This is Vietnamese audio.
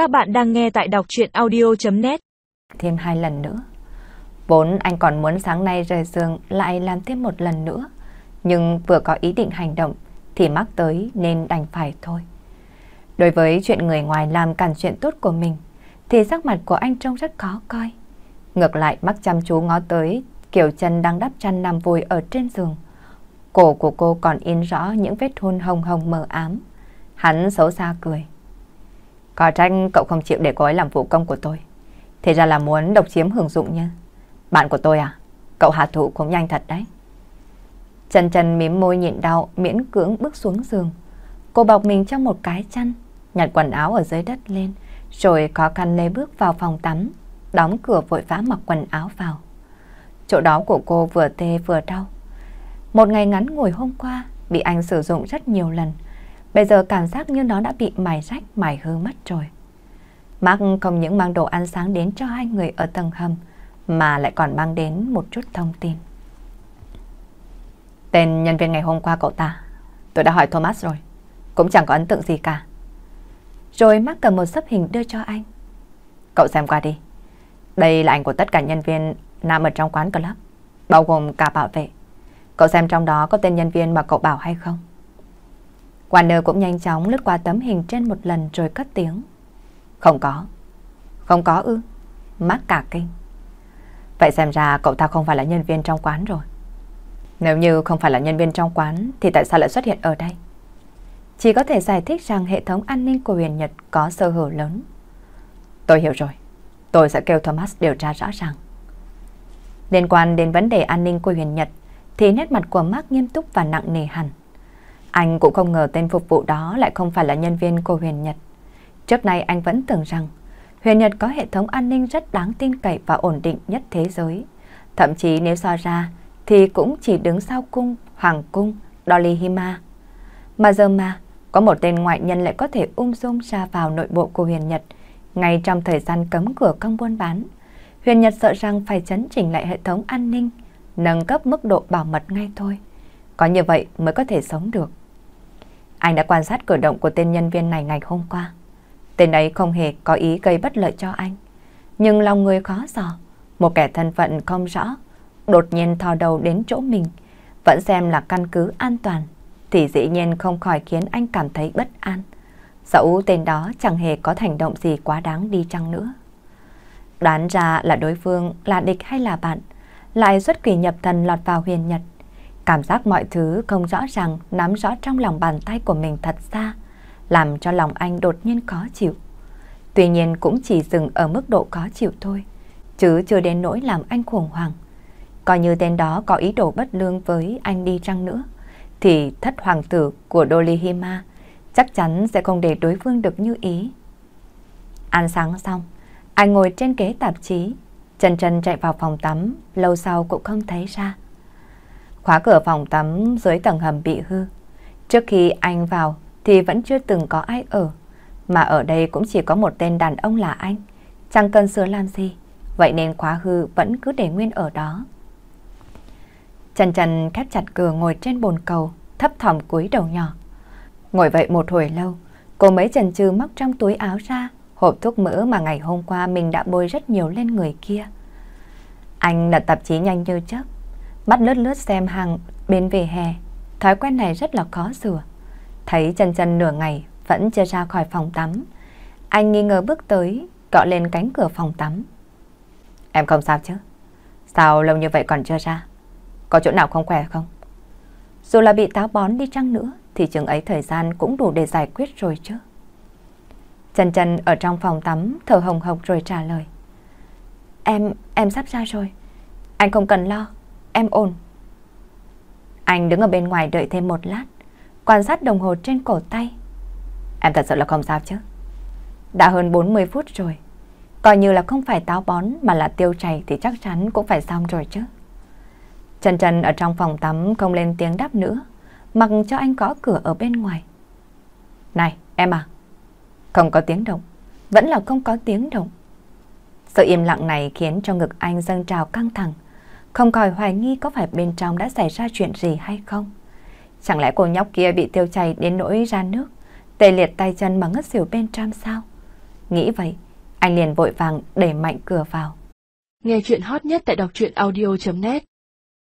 Các bạn đang nghe tại đọc chuyện audio.net Thêm hai lần nữa. Vốn anh còn muốn sáng nay rời giường lại làm thêm một lần nữa. Nhưng vừa có ý định hành động thì mắc tới nên đành phải thôi. Đối với chuyện người ngoài làm cản chuyện tốt của mình thì sắc mặt của anh trông rất khó coi. Ngược lại mắt chăm chú ngó tới Kiều chân đang đắp chăn nằm vùi ở trên giường. Cổ của cô còn in rõ những vết hôn hồng hồng mờ ám. Hắn xấu xa cười. Có tranh cậu không chịu để cô ấy làm phụ công của tôi. Thế ra là muốn độc chiếm hưởng dụng nha. Bạn của tôi à? Cậu hạ thủ cũng nhanh thật đấy. Trần Trần mím môi nhịn đau, miễn cưỡng bước xuống giường. Cô bọc mình trong một cái chăn, nhặt quần áo ở dưới đất lên, rồi khó khăn lê bước vào phòng tắm, đóng cửa vội vã mặc quần áo vào. Chỗ đó của cô vừa tê vừa đau. Một ngày ngắn ngủi hôm qua, bị anh sử dụng rất nhiều lần. Bây giờ cảm giác như nó đã bị mài rách, mài hư mất rồi. Mark không những mang đồ ăn sáng đến cho hai người ở tầng hầm, mà lại còn mang đến một chút thông tin. Tên nhân viên ngày hôm qua cậu ta, tôi đã hỏi Thomas rồi, cũng chẳng có ấn tượng gì cả. Rồi Mark cầm một sấp hình đưa cho anh. Cậu xem qua đi. Đây là ảnh của tất cả nhân viên nằm ở trong quán club, bao gồm cả bảo vệ. Cậu xem trong đó có tên nhân viên mà cậu bảo hay không? Warner cũng nhanh chóng lướt qua tấm hình trên một lần rồi cất tiếng. Không có. Không có ư? Mắc cả kinh. Vậy xem ra cậu ta không phải là nhân viên trong quán rồi. Nếu như không phải là nhân viên trong quán, thì tại sao lại xuất hiện ở đây? Chỉ có thể giải thích rằng hệ thống an ninh của huyền Nhật có sơ hở lớn. Tôi hiểu rồi. Tôi sẽ kêu Thomas điều tra rõ ràng. Liên quan đến vấn đề an ninh của huyền Nhật, thì nét mặt của Mark nghiêm túc và nặng nề hẳn. Anh cũng không ngờ tên phục vụ đó lại không phải là nhân viên của huyền Nhật. Trước nay anh vẫn tưởng rằng huyền Nhật có hệ thống an ninh rất đáng tin cậy và ổn định nhất thế giới. Thậm chí nếu so ra thì cũng chỉ đứng sau cung, hoàng cung, Dollyhima. Mà giờ mà, có một tên ngoại nhân lại có thể ung dung ra vào nội bộ của huyền Nhật, ngay trong thời gian cấm cửa công buôn bán. Huyền Nhật sợ rằng phải chấn chỉnh lại hệ thống an ninh, nâng cấp mức độ bảo mật ngay thôi. Có như vậy mới có thể sống được. Anh đã quan sát cử động của tên nhân viên này ngày hôm qua. Tên ấy không hề có ý gây bất lợi cho anh. Nhưng lòng người khó dò, một kẻ thân phận không rõ, đột nhiên thò đầu đến chỗ mình, vẫn xem là căn cứ an toàn, thì dĩ nhiên không khỏi khiến anh cảm thấy bất an. Dẫu tên đó chẳng hề có hành động gì quá đáng đi chăng nữa. Đoán ra là đối phương là địch hay là bạn, lại xuất quỷ nhập thần lọt vào huyền nhật. Cảm giác mọi thứ không rõ ràng nắm rõ trong lòng bàn tay của mình thật xa, làm cho lòng anh đột nhiên khó chịu. Tuy nhiên cũng chỉ dừng ở mức độ khó chịu thôi, chứ chưa đến nỗi làm anh khủng hoảng. Coi như tên đó có ý đồ bất lương với anh đi chăng nữa, thì thất hoàng tử của Dolihima chắc chắn sẽ không để đối phương được như ý. Ăn sáng xong, anh ngồi trên ghế tạp chí, chân chân chạy vào phòng tắm, lâu sau cũng không thấy ra. Khóa cửa phòng tắm dưới tầng hầm bị hư. Trước khi anh vào thì vẫn chưa từng có ai ở, mà ở đây cũng chỉ có một tên đàn ông là anh, chẳng cần sửa làm gì, vậy nên khóa hư vẫn cứ để nguyên ở đó. Trần Trần khép chặt cửa ngồi trên bồn cầu, thấp thỏm cúi đầu nhỏ. Ngồi vậy một hồi lâu, cô mấy chần chừ móc trong túi áo ra hộp thuốc mỡ mà ngày hôm qua mình đã bôi rất nhiều lên người kia. Anh là tạp chí nhanh như chớp, mắt lướt lướt xem hàng bên về hè. Thói quen này rất là khó sửa. Thấy chân chân nửa ngày vẫn chưa ra khỏi phòng tắm. Anh nghi ngờ bước tới, cọ lên cánh cửa phòng tắm. Em không sao chứ? Sao lâu như vậy còn chưa ra? Có chỗ nào không khỏe không? Dù là bị táo bón đi chăng nữa thì chừng ấy thời gian cũng đủ để giải quyết rồi chứ. Trần Trần ở trong phòng tắm thở hồng hộc rồi trả lời. Em, em sắp ra rồi. Anh không cần lo, em ổn. Anh đứng ở bên ngoài đợi thêm một lát, quan sát đồng hồ trên cổ tay. Em thật sự là không sao chứ. Đã hơn 40 phút rồi. Coi như là không phải táo bón mà là tiêu chảy thì chắc chắn cũng phải xong rồi chứ. Trần Trần ở trong phòng tắm không lên tiếng đáp nữa, mặc cho anh có cửa ở bên ngoài. Này, em à, không có tiếng động, vẫn là không có tiếng động. Sự im lặng này khiến cho ngực anh dâng trào căng thẳng, không khỏi hoài nghi có phải bên trong đã xảy ra chuyện gì hay không. Chẳng lẽ cô nhóc kia bị tiêu chảy đến nỗi ra nước, tê liệt tay chân mà ngất xỉu bên trong sao? Nghĩ vậy, anh liền vội vàng đẩy mạnh cửa vào. Nghe chuyện hot nhất tại đọc truyện audio.net